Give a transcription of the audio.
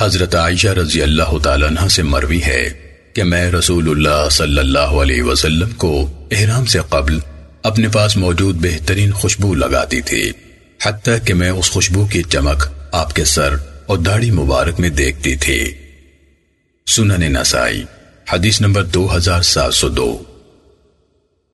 حضرت عائشہ رضی اللہ تعالیٰ عنہ سے مروی ہے کہ میں رسول اللہ صلی اللہ علیہ وسلم کو احرام سے قبل اپنے پاس موجود بہترین خوشبو لگاتی تھی، حتیٰ کہ میں اس خوشبو کی چمک آپ کے سر اور داڑھی مبارک میں دیکھتی تھی۔ سنن نسائی، حدیث نمبر دو ہزار سات سو دو۔